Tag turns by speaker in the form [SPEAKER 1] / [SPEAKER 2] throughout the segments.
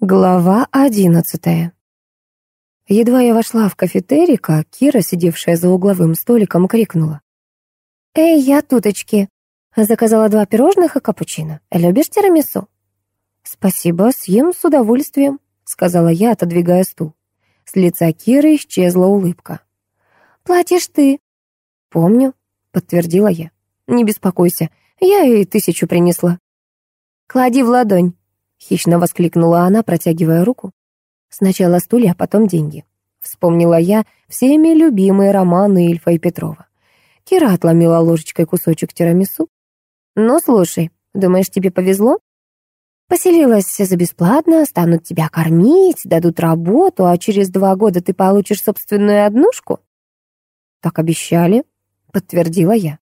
[SPEAKER 1] Глава одиннадцатая. Едва я вошла в кафетерий, как Кира, сидевшая за угловым столиком, крикнула. «Эй, я туточки!» Заказала два пирожных и капучино. «Любишь тирамису?» «Спасибо, съем с удовольствием», — сказала я, отодвигая стул. С лица Киры исчезла улыбка. «Платишь ты». «Помню», — подтвердила я. «Не беспокойся, я и тысячу принесла». «Клади в ладонь», Хищно воскликнула она, протягивая руку. Сначала стулья, а потом деньги. Вспомнила я всеми любимые романы Ильфа и Петрова. Кира отломила ложечкой кусочек тирамису. «Ну, слушай, думаешь, тебе повезло? Поселилась за бесплатно, станут тебя кормить, дадут работу, а через два года ты получишь собственную однушку?» «Так обещали», — подтвердила я.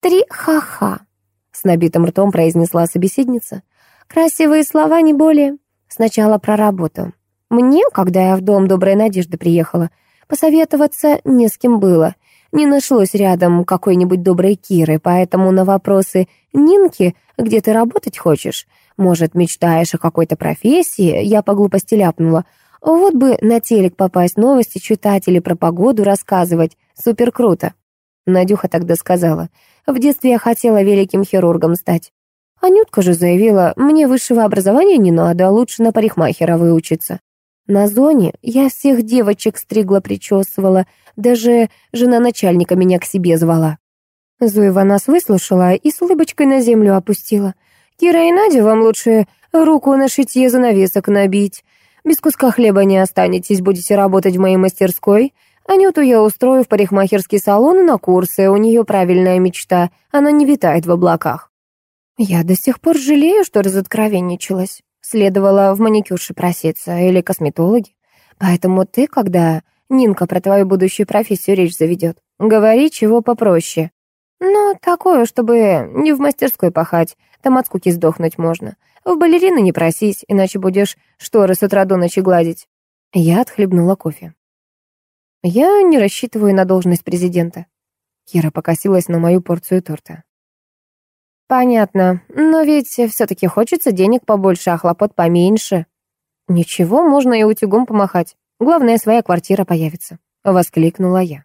[SPEAKER 1] «Три ха-ха», — с набитым ртом произнесла собеседница. Красивые слова, не более. Сначала про работу. Мне, когда я в дом Доброй Надежды приехала, посоветоваться не с кем было. Не нашлось рядом какой-нибудь доброй Киры, поэтому на вопросы «Нинки, где ты работать хочешь?» «Может, мечтаешь о какой-то профессии?» Я по глупости ляпнула. Вот бы на телек попасть, новости читать или про погоду рассказывать. Супер круто. Надюха тогда сказала. В детстве я хотела великим хирургом стать. Анютка же заявила, мне высшего образования не надо, а лучше на парикмахера выучиться. На зоне я всех девочек стригла, причесывала, даже жена начальника меня к себе звала. Зуева нас выслушала и с улыбочкой на землю опустила. «Кира и Надя, вам лучше руку на шитье занавесок набить. Без куска хлеба не останетесь, будете работать в моей мастерской. Анюту я устрою в парикмахерский салон и на курсы, у нее правильная мечта, она не витает в облаках». Я до сих пор жалею, что разоткровенничалась. Следовало в маникюрше проситься или косметологи. Поэтому ты, когда Нинка про твою будущую профессию речь заведет, говори чего попроще. Ну, такое, чтобы не в мастерской пахать, там от скуки сдохнуть можно. В балерины не просись, иначе будешь шторы с утра до ночи гладить. Я отхлебнула кофе. Я не рассчитываю на должность президента. Кира покосилась на мою порцию торта. «Понятно. Но ведь все-таки хочется денег побольше, а хлопот поменьше». «Ничего, можно и утюгом помахать. Главное, своя квартира появится», — воскликнула я.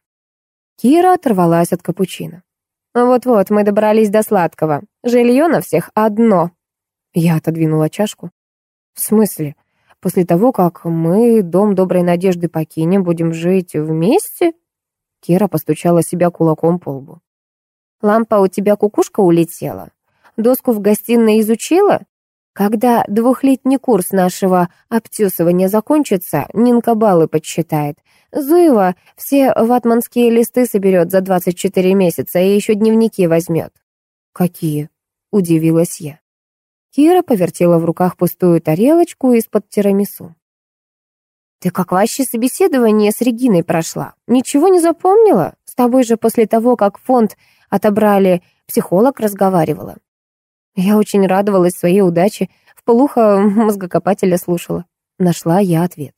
[SPEAKER 1] Кира оторвалась от капучино. «Вот-вот, мы добрались до сладкого. Жилье на всех одно». Я отодвинула чашку. «В смысле? После того, как мы дом доброй надежды покинем, будем жить вместе?» Кира постучала себя кулаком по лбу. Лампа у тебя кукушка улетела? Доску в гостиной изучила? Когда двухлетний курс нашего обтюсывания закончится, Нинка баллы подсчитает. Зуева все ватманские листы соберет за 24 месяца и еще дневники возьмет. «Какие?» — удивилась я. Кира повертела в руках пустую тарелочку из-под тирамису. «Ты как вообще собеседование с Региной прошла? Ничего не запомнила? С тобой же после того, как фонд отобрали, психолог разговаривала. Я очень радовалась своей удаче, в полухо мозгокопателя слушала. Нашла я ответ.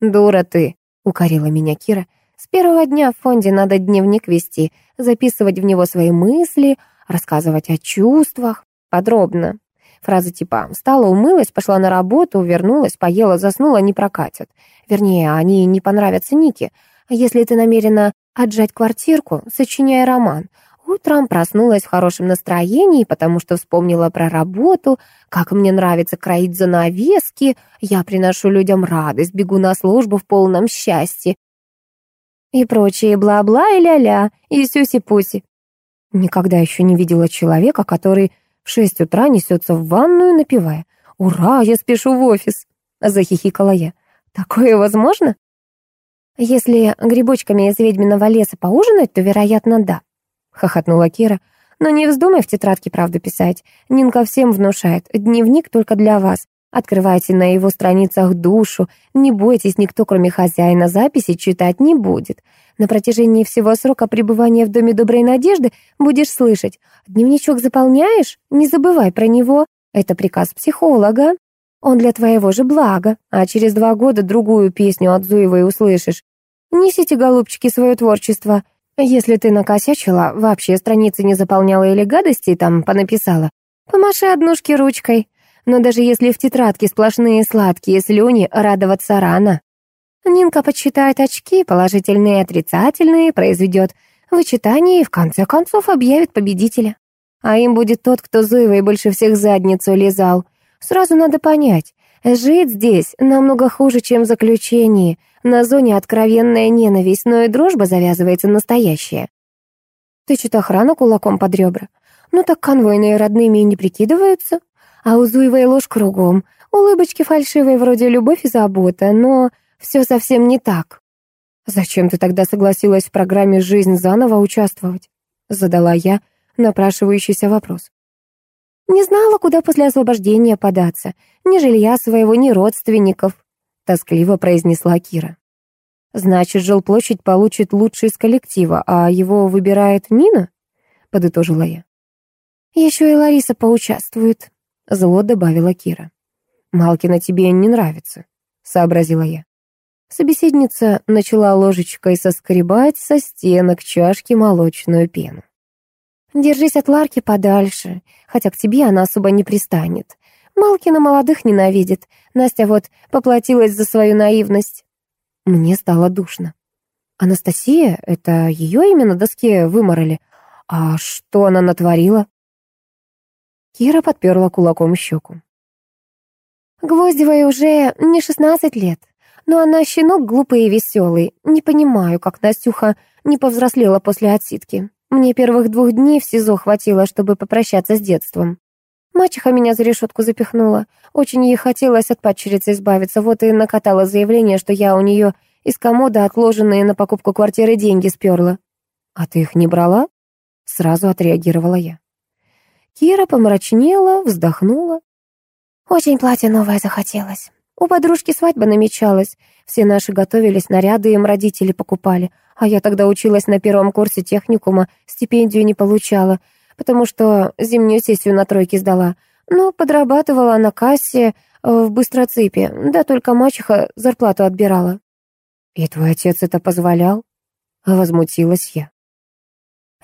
[SPEAKER 1] «Дура ты», — укорила меня Кира. «С первого дня в фонде надо дневник вести, записывать в него свои мысли, рассказывать о чувствах, подробно. Фразы типа «встала, умылась, пошла на работу, вернулась, поела, заснула» не прокатят. Вернее, они не понравятся Нике. Если ты намерена отжать квартирку, сочиняй роман. Утром проснулась в хорошем настроении, потому что вспомнила про работу, как мне нравится кроить занавески, я приношу людям радость, бегу на службу в полном счастье. И прочие бла-бла и ля-ля, и сюси-пуси. Никогда еще не видела человека, который в шесть утра несется в ванную, напевая «Ура, я спешу в офис!» — захихикала я. «Такое возможно?» Если грибочками из ведьминого леса поужинать, то, вероятно, да хохотнула Кира. «Но не вздумай в тетрадке правду писать. Нинка всем внушает. Дневник только для вас. Открывайте на его страницах душу. Не бойтесь, никто, кроме хозяина, записи читать не будет. На протяжении всего срока пребывания в Доме Доброй Надежды будешь слышать. Дневничок заполняешь? Не забывай про него. Это приказ психолога. Он для твоего же блага. А через два года другую песню от Зуевой услышишь. Несите, голубчики, свое творчество. Если ты накосячила, вообще страницы не заполняла или гадости там понаписала, помаши однушке ручкой. Но даже если в тетрадке сплошные сладкие слюни, радоваться рано. Нинка подсчитает очки, положительные и отрицательные, произведет вычитание и в конце концов объявит победителя. А им будет тот, кто Зуевой больше всех задницу лизал. Сразу надо понять, жить здесь намного хуже, чем в заключении. На зоне откровенная ненависть, но и дружба завязывается настоящая. Тычет охрана кулаком под ребра. Ну так конвойные родными и не прикидываются. А у Зуевой ложь кругом. Улыбочки фальшивые вроде любовь и забота, но все совсем не так. «Зачем ты тогда согласилась в программе «Жизнь заново» участвовать?» Задала я напрашивающийся вопрос. «Не знала, куда после освобождения податься. Ни жилья своего, ни родственников», — тоскливо произнесла Кира. «Значит, жилплощадь получит лучший из коллектива, а его выбирает Нина?» — подытожила я. «Еще и Лариса поучаствует», — зло добавила Кира. «Малкина тебе не нравится», — сообразила я. Собеседница начала ложечкой соскребать со стенок чашки молочную пену. «Держись от Ларки подальше, хотя к тебе она особо не пристанет. Малкина молодых ненавидит. Настя вот поплатилась за свою наивность». Мне стало душно. «Анастасия? Это ее имя на доске выморали? А что она натворила?» Кира подперла кулаком щеку. «Гвоздевой уже не шестнадцать лет. Но она щенок глупый и веселый. Не понимаю, как Настюха не повзрослела после отсидки. Мне первых двух дней в СИЗО хватило, чтобы попрощаться с детством. Мачеха меня за решетку запихнула. Очень ей хотелось от падчерицы избавиться, вот и накатала заявление, что я у нее из комода отложенные на покупку квартиры деньги сперла. «А ты их не брала?» Сразу отреагировала я. Кира помрачнела, вздохнула. «Очень платье новое захотелось. У подружки свадьба намечалась. Все наши готовились, наряды им родители покупали. А я тогда училась на первом курсе техникума, стипендию не получала, потому что зимнюю сессию на тройке сдала. Но подрабатывала на кассе э, в быстроципе, да только мачеха зарплату отбирала. «И твой отец это позволял?» Возмутилась я.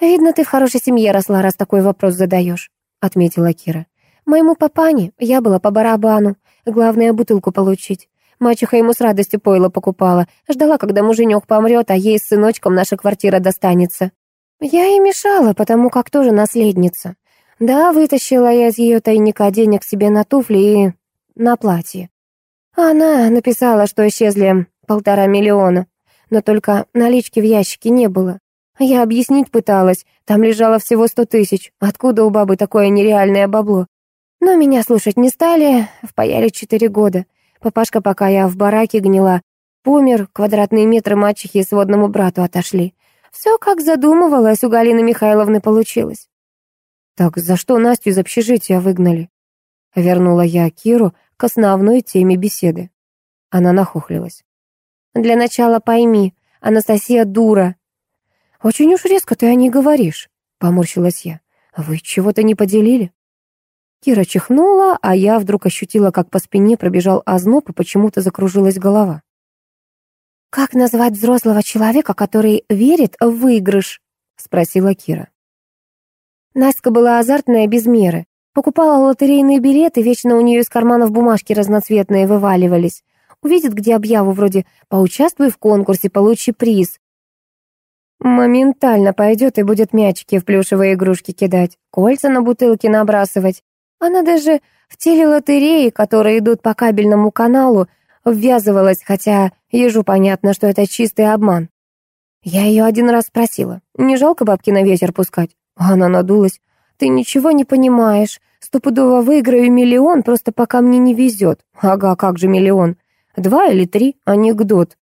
[SPEAKER 1] «Видно, ты в хорошей семье росла, раз такой вопрос задаешь», — отметила Кира. «Моему папане я была по барабану. Главное, бутылку получить. Мачеха ему с радостью пойло покупала. Ждала, когда муженек помрет, а ей с сыночком наша квартира достанется. Я и мешала, потому как тоже наследница. Да, вытащила я из ее тайника денег себе на туфли и на платье. Она написала, что исчезли полтора миллиона, но только налички в ящике не было. Я объяснить пыталась, там лежало всего сто тысяч. Откуда у бабы такое нереальное бабло? Но меня слушать не стали, впаяли четыре года. Папашка, пока я в бараке гнила, помер, квадратные метры мачехи сводному брату отошли. Все как задумывалось, у Галины Михайловны получилось. «Так за что Настю из общежития выгнали?» Вернула я Киру к основной теме беседы. Она нахохлилась. «Для начала пойми, Анастасия дура». «Очень уж резко ты о ней говоришь», — поморщилась я. «Вы чего-то не поделили?» Кира чихнула, а я вдруг ощутила, как по спине пробежал озноб и почему-то закружилась голова. «Как назвать взрослого человека, который верит в выигрыш?» — спросила Кира. Настя была азартная без меры. Покупала лотерейные билеты, вечно у нее из карманов бумажки разноцветные вываливались. Увидит, где объяву вроде «Поучаствуй в конкурсе, получи приз». Моментально пойдет и будет мячики в плюшевые игрушки кидать, кольца на бутылки набрасывать. Она даже в телелотереи, которые идут по кабельному каналу, ввязывалась, хотя ежу понятно, что это чистый обман. Я ее один раз спросила, не жалко бабки на ветер пускать? Она надулась. Ты ничего не понимаешь. Стопудово выиграю миллион, просто пока мне не везет. Ага, как же миллион? Два или три? Анекдот.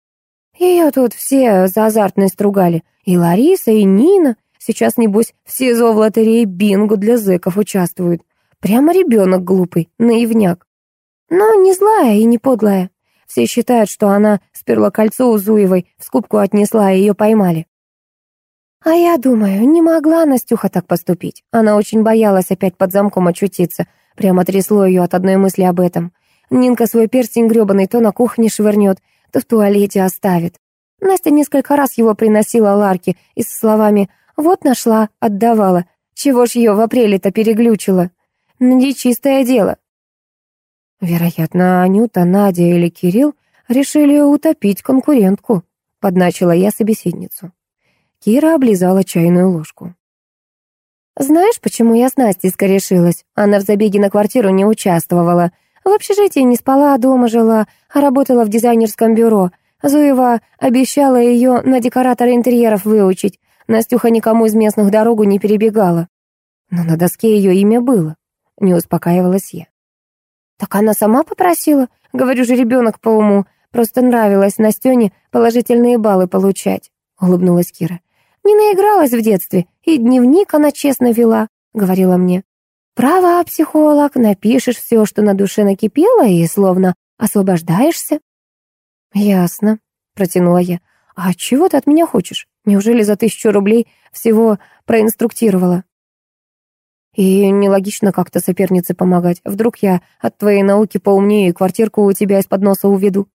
[SPEAKER 1] Ее тут все за азартность стругали. И Лариса, и Нина. Сейчас, небось, все СИЗО в лотерее бинго для зэков участвуют. Прямо ребенок глупый, наивняк. Но не злая и не подлая. Все считают, что она сперла кольцо у Зуевой, в скупку отнесла, и ее поймали. А я думаю, не могла Настюха так поступить. Она очень боялась опять под замком очутиться. Прямо трясло ее от одной мысли об этом. Нинка свой перстень гребаный то на кухне швырнет, то в туалете оставит. Настя несколько раз его приносила Ларке и со словами «Вот нашла, отдавала». Чего ж ее в апреле-то переглючила? Нечистое дело. Вероятно, Анюта, Надя или Кирилл решили утопить конкурентку, подначила я собеседницу. Кира облизала чайную ложку. «Знаешь, почему я с Настей скорешилась? Она в забеге на квартиру не участвовала. В общежитии не спала, а дома жила, а работала в дизайнерском бюро. Зуева обещала ее на декоратора интерьеров выучить. Настюха никому из местных дорогу не перебегала. Но на доске ее имя было. Не успокаивалась я. Так она сама попросила. Говорю же, ребенок по уму. Просто нравилось Настене положительные баллы получать. Улыбнулась Кира. Не наигралась в детстве, и дневник она честно вела, говорила мне. Право, психолог, напишешь все, что на душе накипело, и словно освобождаешься. Ясно, протянула я. А чего ты от меня хочешь? Неужели за тысячу рублей всего проинструктировала? И нелогично как-то сопернице помогать. Вдруг я от твоей науки поумнее и квартирку у тебя из-под носа уведу.